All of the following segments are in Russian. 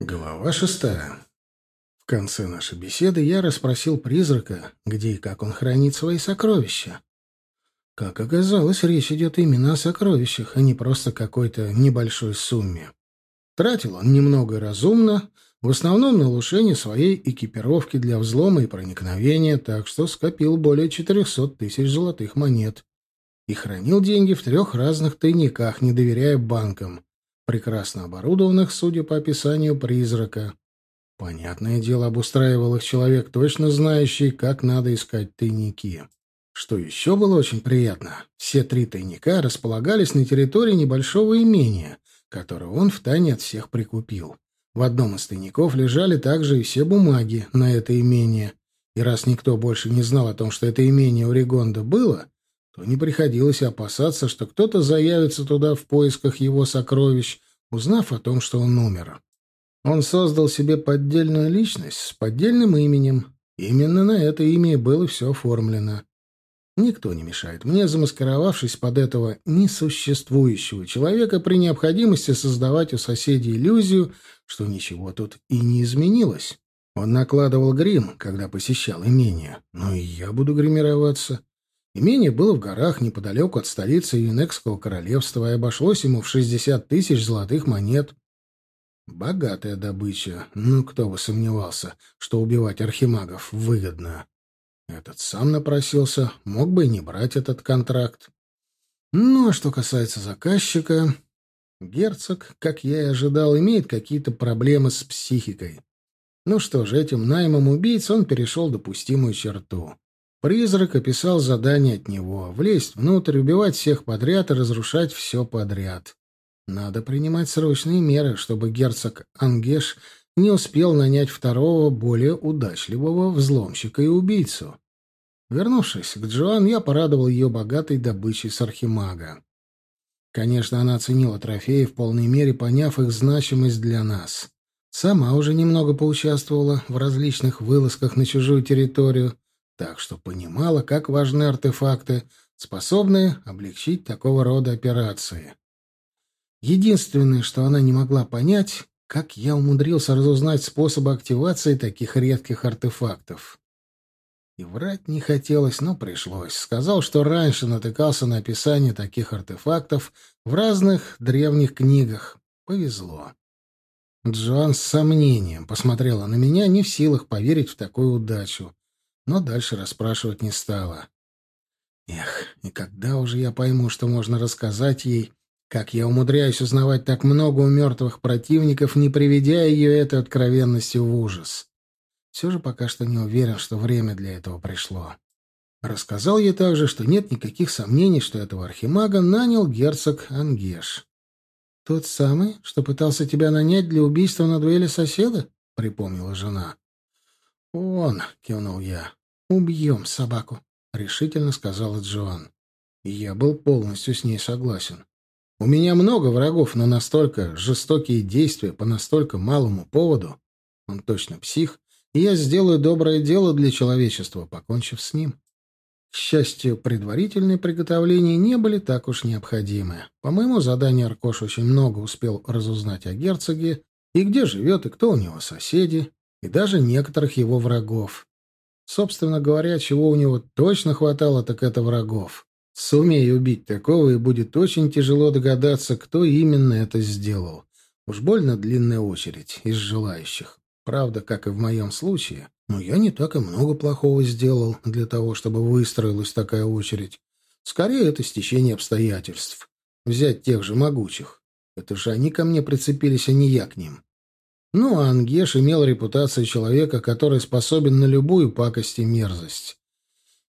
Глава шестая. В конце нашей беседы я расспросил призрака, где и как он хранит свои сокровища. Как оказалось, речь идет именно о сокровищах, а не просто какой-то небольшой сумме. Тратил он немного разумно, в основном на улучшение своей экипировки для взлома и проникновения, так что скопил более 400 тысяч золотых монет. И хранил деньги в трех разных тайниках, не доверяя банкам прекрасно оборудованных, судя по описанию призрака. Понятное дело, обустраивал их человек, точно знающий, как надо искать тайники. Что еще было очень приятно, все три тайника располагались на территории небольшого имения, которое он втайне от всех прикупил. В одном из тайников лежали также и все бумаги на это имение, и раз никто больше не знал о том, что это имение у Регонда было, то не приходилось опасаться, что кто-то заявится туда в поисках его сокровищ, узнав о том, что он умер. Он создал себе поддельную личность с поддельным именем. Именно на это имя и было все оформлено. Никто не мешает мне, замаскировавшись под этого несуществующего человека, при необходимости создавать у соседей иллюзию, что ничего тут и не изменилось. Он накладывал грим, когда посещал имение. Ну и я буду гримироваться. Имение было в горах неподалеку от столицы Юнекского королевства и обошлось ему в 60 тысяч золотых монет. Богатая добыча. Ну, кто бы сомневался, что убивать архимагов выгодно. Этот сам напросился, мог бы и не брать этот контракт. Ну, а что касается заказчика... Герцог, как я и ожидал, имеет какие-то проблемы с психикой. Ну что же, этим наймом убийц он перешел допустимую черту. Призрак описал задание от него — влезть внутрь, убивать всех подряд и разрушать все подряд. Надо принимать срочные меры, чтобы герцог Ангеш не успел нанять второго, более удачливого взломщика и убийцу. Вернувшись к Джоан, я порадовал ее богатой добычей с архимага. Конечно, она оценила трофеи в полной мере, поняв их значимость для нас. Сама уже немного поучаствовала в различных вылазках на чужую территорию, так что понимала, как важны артефакты, способные облегчить такого рода операции. Единственное, что она не могла понять, как я умудрился разузнать способы активации таких редких артефактов. И врать не хотелось, но пришлось. Сказал, что раньше натыкался на описание таких артефактов в разных древних книгах. Повезло. Джоан с сомнением посмотрела на меня, не в силах поверить в такую удачу но дальше расспрашивать не стала. Эх, и когда уже я пойму, что можно рассказать ей, как я умудряюсь узнавать так много у мертвых противников, не приведя ее этой откровенностью в ужас? Все же пока что не уверен, что время для этого пришло. Рассказал ей также, что нет никаких сомнений, что этого архимага нанял герцог Ангеш. «Тот самый, что пытался тебя нанять для убийства на дуэли соседа?» — припомнила жена. «Он», — кивнул я, — «убьем собаку», — решительно сказала Джоан. я был полностью с ней согласен. У меня много врагов, но настолько жестокие действия по настолько малому поводу. Он точно псих, и я сделаю доброе дело для человечества, покончив с ним. К счастью, предварительные приготовления не были так уж необходимы. По моему заданию Аркош очень много успел разузнать о герцоге, и где живет, и кто у него соседи, и даже некоторых его врагов. Собственно говоря, чего у него точно хватало, так это врагов. Сумей убить такого, и будет очень тяжело догадаться, кто именно это сделал. Уж больно длинная очередь из желающих. Правда, как и в моем случае, но я не так и много плохого сделал для того, чтобы выстроилась такая очередь. Скорее, это стечение обстоятельств. Взять тех же могучих. Это же они ко мне прицепились, а не я к ним. Ну, а Ангеш имел репутацию человека, который способен на любую пакость и мерзость.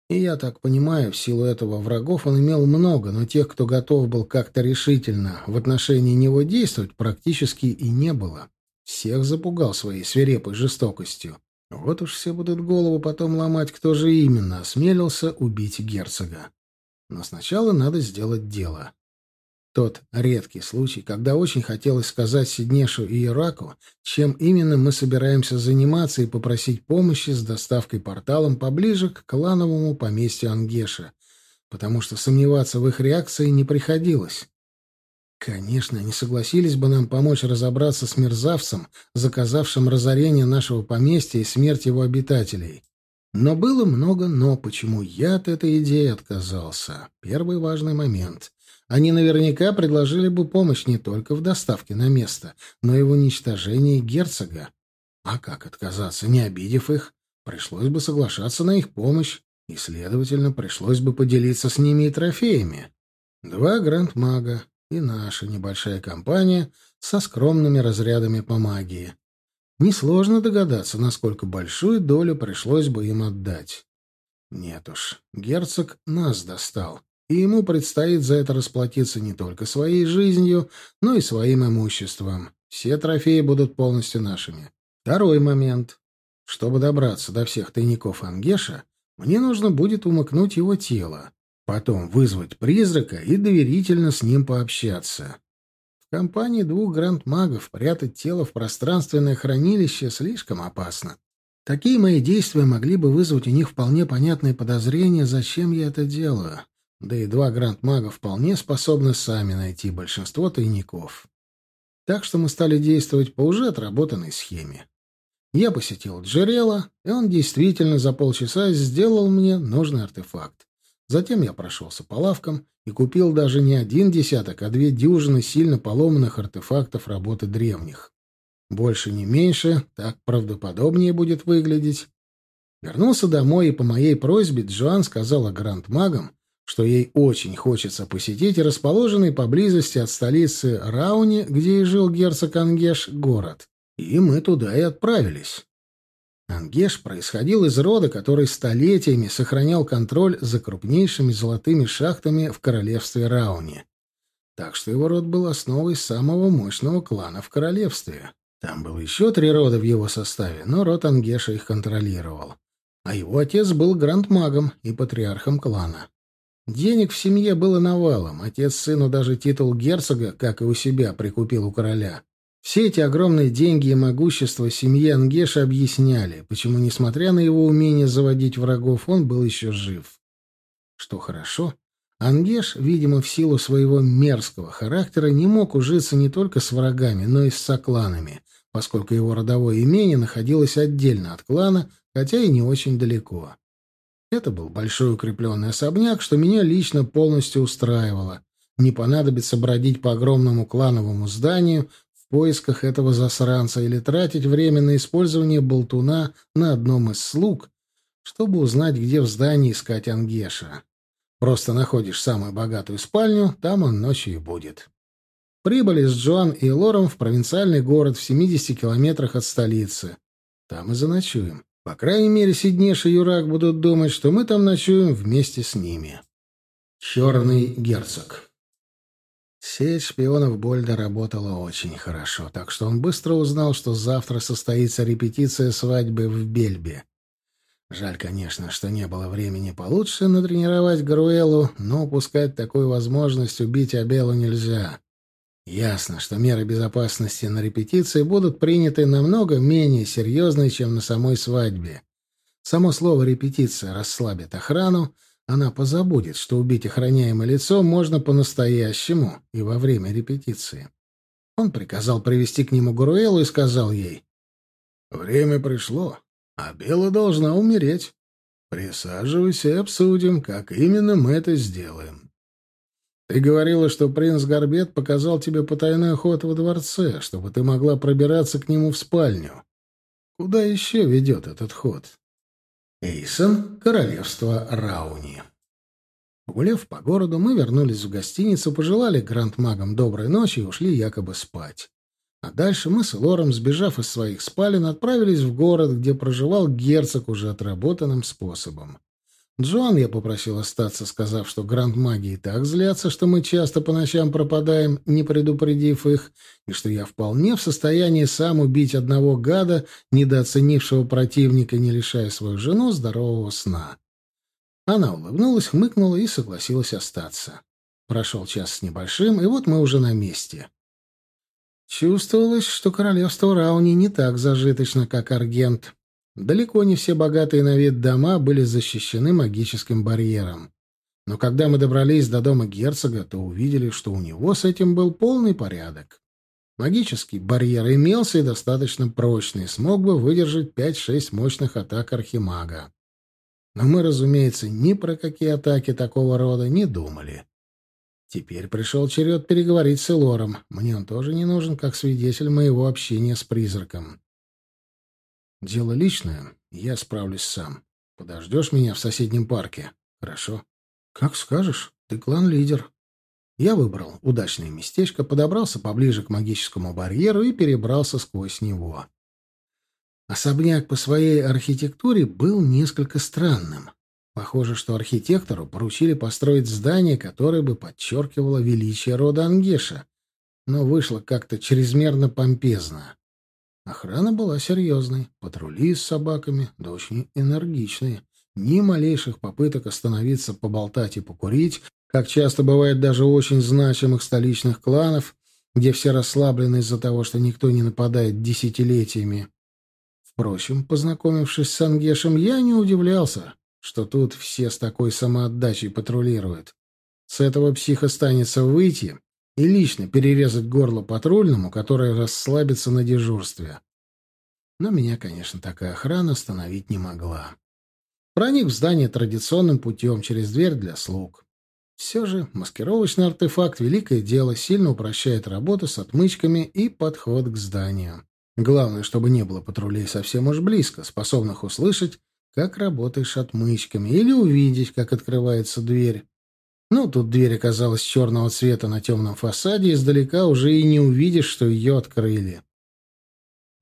И я так понимаю, в силу этого врагов он имел много, но тех, кто готов был как-то решительно в отношении него действовать, практически и не было. Всех запугал своей свирепой жестокостью. Вот уж все будут голову потом ломать, кто же именно осмелился убить герцога. Но сначала надо сделать дело. Тот редкий случай, когда очень хотелось сказать Сиднешу и Ираку, чем именно мы собираемся заниматься и попросить помощи с доставкой порталом поближе к клановому поместью Ангеша, потому что сомневаться в их реакции не приходилось. Конечно, они согласились бы нам помочь разобраться с мерзавцем, заказавшим разорение нашего поместья и смерть его обитателей. Но было много «но», почему я от этой идеи отказался. Первый важный момент. Они наверняка предложили бы помощь не только в доставке на место, но и в уничтожении герцога. А как отказаться, не обидев их? Пришлось бы соглашаться на их помощь, и, следовательно, пришлось бы поделиться с ними и трофеями. Два гранд-мага и наша небольшая компания со скромными разрядами по магии. Несложно догадаться, насколько большую долю пришлось бы им отдать. Нет уж, герцог нас достал, и ему предстоит за это расплатиться не только своей жизнью, но и своим имуществом. Все трофеи будут полностью нашими. Второй момент. Чтобы добраться до всех тайников Ангеша, мне нужно будет умыкнуть его тело, потом вызвать призрака и доверительно с ним пообщаться. В компании двух гранд-магов прятать тело в пространственное хранилище слишком опасно. Такие мои действия могли бы вызвать у них вполне понятные подозрения, зачем я это делаю. Да и два гранд-мага вполне способны сами найти большинство тайников. Так что мы стали действовать по уже отработанной схеме. Я посетил Джерела, и он действительно за полчаса сделал мне нужный артефакт. Затем я прошелся по лавкам и купил даже не один десяток, а две дюжины сильно поломанных артефактов работы древних. Больше не меньше, так правдоподобнее будет выглядеть. Вернулся домой, и по моей просьбе Джоан сказала гранд-магам, что ей очень хочется посетить расположенный поблизости от столицы Рауни, где и жил герцог Ангеш, город. И мы туда и отправились. Ангеш происходил из рода, который столетиями сохранял контроль за крупнейшими золотыми шахтами в королевстве Рауни. Так что его род был основой самого мощного клана в королевстве. Там было еще три рода в его составе, но род Ангеша их контролировал. А его отец был грандмагом и патриархом клана. Денег в семье было навалом. Отец сыну даже титул герцога, как и у себя, прикупил у короля. Все эти огромные деньги и могущество семьи Ангеша объясняли, почему, несмотря на его умение заводить врагов, он был еще жив. Что хорошо, Ангеш, видимо, в силу своего мерзкого характера, не мог ужиться не только с врагами, но и с сокланами, поскольку его родовое имение находилось отдельно от клана, хотя и не очень далеко. Это был большой укрепленный особняк, что меня лично полностью устраивало. Не понадобится бродить по огромному клановому зданию, поисках этого засранца или тратить время на использование болтуна на одном из слуг, чтобы узнать, где в здании искать Ангеша. Просто находишь самую богатую спальню, там он ночью и будет. Прибыли с Джоан и Лором в провинциальный город в 70 километрах от столицы. Там и заночуем. По крайней мере, Сиднеш и Юрак будут думать, что мы там ночуем вместе с ними. Черный герцог Сеть шпионов Больда работала очень хорошо, так что он быстро узнал, что завтра состоится репетиция свадьбы в Бельбе. Жаль, конечно, что не было времени получше натренировать Гаруэлу, но упускать такую возможность убить Абелу нельзя. Ясно, что меры безопасности на репетиции будут приняты намного менее серьезные, чем на самой свадьбе. Само слово «репетиция» расслабит охрану, она позабудет, что убить охраняемое лицо можно по-настоящему и во время репетиции. Он приказал привести к нему Гуруэлу и сказал ей, «Время пришло, а Бела должна умереть. Присаживайся и обсудим, как именно мы это сделаем. Ты говорила, что принц Горбет показал тебе потайной ход во дворце, чтобы ты могла пробираться к нему в спальню. Куда еще ведет этот ход?» Эйсон, королевство Рауни. Погуляв по городу, мы вернулись в гостиницу, пожелали гранд-магам доброй ночи и ушли якобы спать. А дальше мы с Лором, сбежав из своих спален, отправились в город, где проживал герцог уже отработанным способом. Джоан я попросил остаться, сказав, что гранд-маги и так злятся, что мы часто по ночам пропадаем, не предупредив их, и что я вполне в состоянии сам убить одного гада, недооценившего противника, не лишая свою жену здорового сна. Она улыбнулась, хмыкнула и согласилась остаться. Прошел час с небольшим, и вот мы уже на месте. Чувствовалось, что королевство Рауни не так зажиточно, как Аргент. Далеко не все богатые на вид дома были защищены магическим барьером. Но когда мы добрались до дома герцога, то увидели, что у него с этим был полный порядок. Магический барьер имелся и достаточно прочный, смог бы выдержать 5-6 мощных атак архимага. Но мы, разумеется, ни про какие атаки такого рода не думали. Теперь пришел черед переговорить с Элором. Мне он тоже не нужен, как свидетель моего общения с призраком. Дело личное, я справлюсь сам. Подождешь меня в соседнем парке? Хорошо. Как скажешь, ты клан-лидер. Я выбрал удачное местечко, подобрался поближе к магическому барьеру и перебрался сквозь него. Особняк по своей архитектуре был несколько странным. Похоже, что архитектору поручили построить здание, которое бы подчеркивало величие рода Ангеша, но вышло как-то чрезмерно помпезно. Охрана была серьезной, патрули с собаками, да очень энергичные. Ни малейших попыток остановиться, поболтать и покурить, как часто бывает даже очень значимых столичных кланов, где все расслаблены из-за того, что никто не нападает десятилетиями. Впрочем, познакомившись с Ангешем, я не удивлялся что тут все с такой самоотдачей патрулируют. С этого психа станется выйти и лично перерезать горло патрульному, который расслабится на дежурстве. Но меня, конечно, такая охрана остановить не могла. Проник в здание традиционным путем, через дверь для слуг. Все же маскировочный артефакт — великое дело, сильно упрощает работу с отмычками и подход к зданию. Главное, чтобы не было патрулей совсем уж близко, способных услышать как работаешь отмычками, или увидеть, как открывается дверь. Ну, тут дверь оказалась черного цвета на темном фасаде, издалека уже и не увидишь, что ее открыли.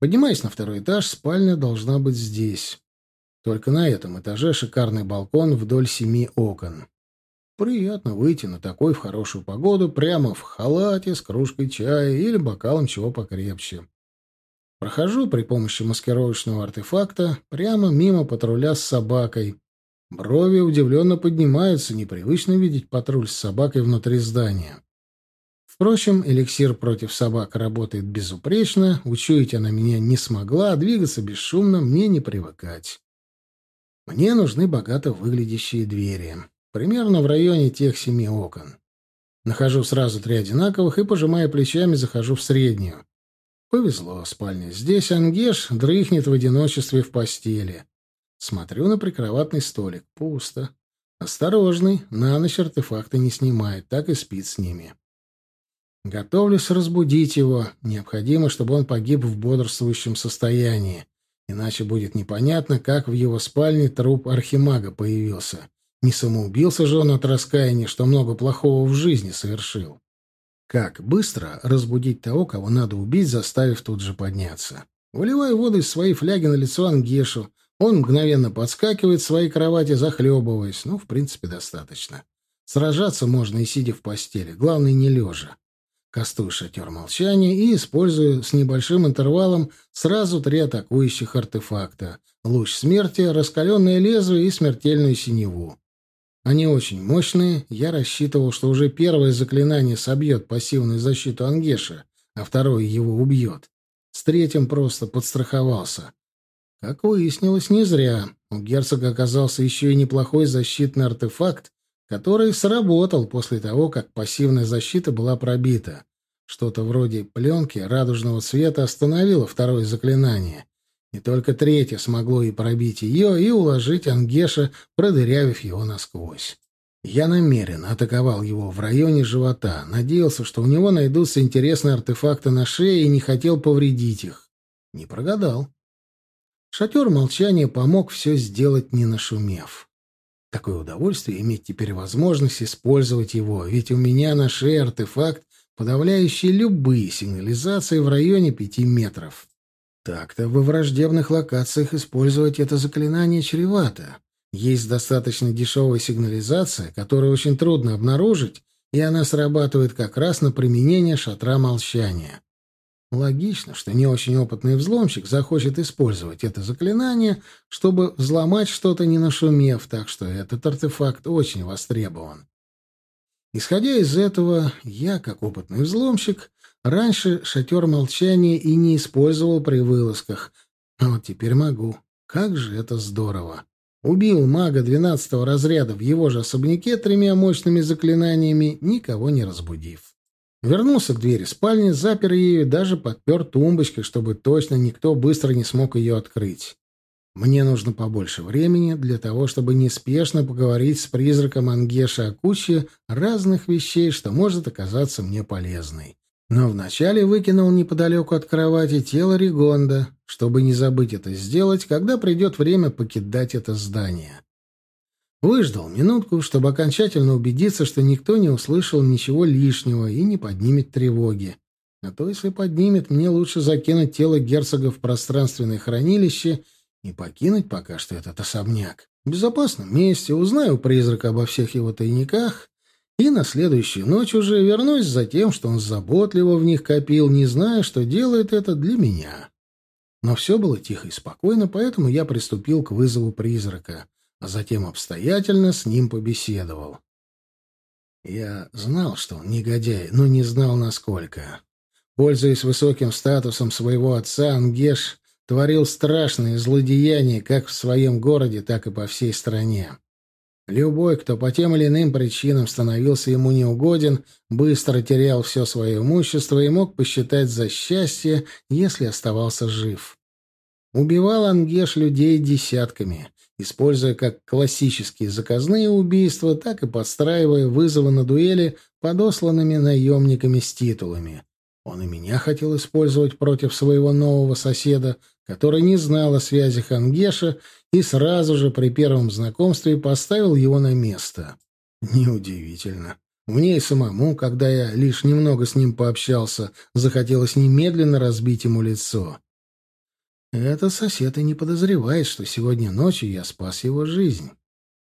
Поднимаясь на второй этаж, спальня должна быть здесь. Только на этом этаже шикарный балкон вдоль семи окон. Приятно выйти на такой в хорошую погоду прямо в халате с кружкой чая или бокалом чего покрепче. Прохожу при помощи маскировочного артефакта прямо мимо патруля с собакой. Брови удивленно поднимаются, непривычно видеть патруль с собакой внутри здания. Впрочем, эликсир против собак работает безупречно, учуять она меня не смогла, а двигаться бесшумно мне не привыкать. Мне нужны богато выглядящие двери, примерно в районе тех семи окон. Нахожу сразу три одинаковых и, пожимая плечами, захожу в среднюю. Повезло спальня. Здесь Ангеш дрыхнет в одиночестве в постели. Смотрю на прикроватный столик. Пусто. Осторожный, на ночь артефакты не снимает, так и спит с ними. Готовлюсь разбудить его. Необходимо, чтобы он погиб в бодрствующем состоянии. Иначе будет непонятно, как в его спальне труп архимага появился. Не самоубился же он от раскаяния, что много плохого в жизни совершил. Как быстро разбудить того, кого надо убить, заставив тут же подняться? Выливаю воду из своей фляги на лицо Ангешу. Он мгновенно подскакивает в своей кровати, захлебываясь. Ну, в принципе, достаточно. Сражаться можно и сидя в постели. Главное, не лежа. Кастую шатер молчания и использую с небольшим интервалом сразу три атакующих артефакта. Луч смерти, раскаленное лезвие и смертельную синеву. Они очень мощные. Я рассчитывал, что уже первое заклинание собьет пассивную защиту Ангеша, а второе его убьет. С третьим просто подстраховался. Как выяснилось, не зря. У герцога оказался еще и неплохой защитный артефакт, который сработал после того, как пассивная защита была пробита. Что-то вроде пленки радужного цвета остановило второе заклинание. И только третье смогло и пробить ее, и уложить Ангеша, продырявив его насквозь. Я намеренно атаковал его в районе живота, надеялся, что у него найдутся интересные артефакты на шее и не хотел повредить их. Не прогадал. Шатер молчания помог все сделать, не нашумев. Такое удовольствие иметь теперь возможность использовать его, ведь у меня на шее артефакт, подавляющий любые сигнализации в районе пяти метров. Так-то во враждебных локациях использовать это заклинание чревато. Есть достаточно дешевая сигнализация, которую очень трудно обнаружить, и она срабатывает как раз на применение шатра молчания. Логично, что не очень опытный взломщик захочет использовать это заклинание, чтобы взломать что-то не нашумев, так что этот артефакт очень востребован. Исходя из этого, я, как опытный взломщик, Раньше шатер молчания и не использовал при вылазках, а вот теперь могу. Как же это здорово! убил мага двенадцатого разряда в его же особняке тремя мощными заклинаниями, никого не разбудив. Вернулся к двери спальни, запер ее и даже подпер тумбочкой, чтобы точно никто быстро не смог ее открыть. Мне нужно побольше времени для того, чтобы неспешно поговорить с призраком Ангеша о куче разных вещей, что может оказаться мне полезной. Но вначале выкинул неподалеку от кровати тело Ригонда, чтобы не забыть это сделать, когда придет время покидать это здание. Выждал минутку, чтобы окончательно убедиться, что никто не услышал ничего лишнего и не поднимет тревоги. А то, если поднимет, мне лучше закинуть тело герцога в пространственное хранилище и покинуть пока что этот особняк. В безопасном месте узнаю призрака обо всех его тайниках и на следующую ночь уже вернусь за тем, что он заботливо в них копил, не зная, что делает это для меня. Но все было тихо и спокойно, поэтому я приступил к вызову призрака, а затем обстоятельно с ним побеседовал. Я знал, что он негодяй, но не знал, насколько. Пользуясь высоким статусом своего отца, Ангеш творил страшные злодеяния как в своем городе, так и по всей стране. Любой, кто по тем или иным причинам становился ему неугоден, быстро терял все свое имущество и мог посчитать за счастье, если оставался жив. Убивал Ангеш людей десятками, используя как классические заказные убийства, так и подстраивая вызовы на дуэли подосланными наемниками с титулами. Он и меня хотел использовать против своего нового соседа, который не знал о связях Ангеша и сразу же при первом знакомстве поставил его на место. Неудивительно. Мне и самому, когда я лишь немного с ним пообщался, захотелось немедленно разбить ему лицо. Этот сосед и не подозревает, что сегодня ночью я спас его жизнь.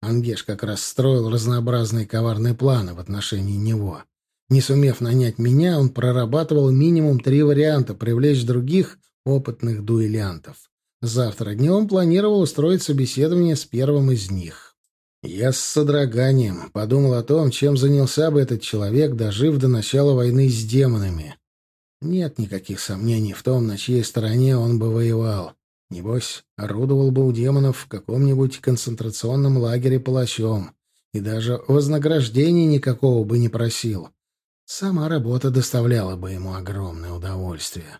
Ангеш как раз строил разнообразные коварные планы в отношении него. Не сумев нанять меня, он прорабатывал минимум три варианта привлечь других опытных дуэлянтов. Завтра днем планировал устроить собеседование с первым из них. Я с содроганием подумал о том, чем занялся бы этот человек, дожив до начала войны с демонами. Нет никаких сомнений в том, на чьей стороне он бы воевал. Небось, орудовал бы у демонов в каком-нибудь концентрационном лагере палачом, и даже вознаграждения никакого бы не просил. Сама работа доставляла бы ему огромное удовольствие.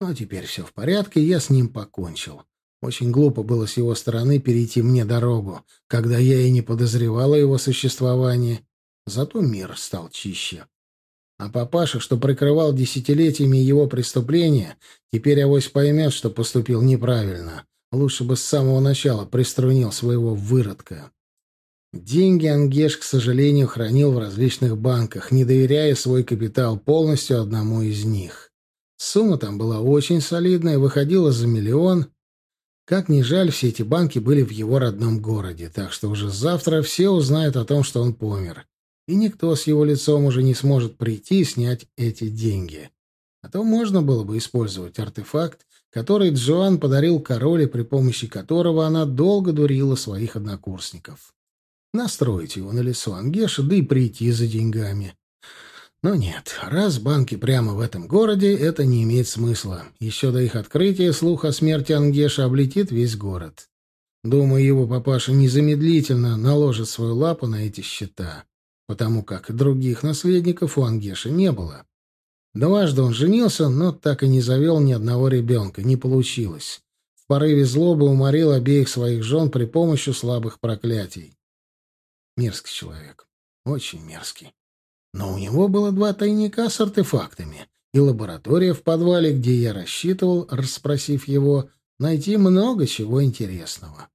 Но теперь все в порядке, я с ним покончил. Очень глупо было с его стороны перейти мне дорогу, когда я и не подозревала его существование. Зато мир стал чище. А папаша, что прикрывал десятилетиями его преступления, теперь авось поймет, что поступил неправильно. Лучше бы с самого начала приструнил своего выродка. Деньги Ангеш, к сожалению, хранил в различных банках, не доверяя свой капитал полностью одному из них. Сумма там была очень солидная, выходила за миллион. Как ни жаль, все эти банки были в его родном городе, так что уже завтра все узнают о том, что он помер. И никто с его лицом уже не сможет прийти и снять эти деньги. А то можно было бы использовать артефакт, который Джоан подарил короле, при помощи которого она долго дурила своих однокурсников настроить его на лицо Ангеша, да и прийти за деньгами. Но нет, раз банки прямо в этом городе, это не имеет смысла. Еще до их открытия слух о смерти Ангеша облетит весь город. Думаю, его папаша незамедлительно наложит свою лапу на эти счета, потому как других наследников у Ангеша не было. Дважды он женился, но так и не завел ни одного ребенка, не получилось. В порыве злобы уморил обеих своих жен при помощи слабых проклятий. Мерзкий человек. Очень мерзкий. Но у него было два тайника с артефактами и лаборатория в подвале, где я рассчитывал, расспросив его, найти много чего интересного.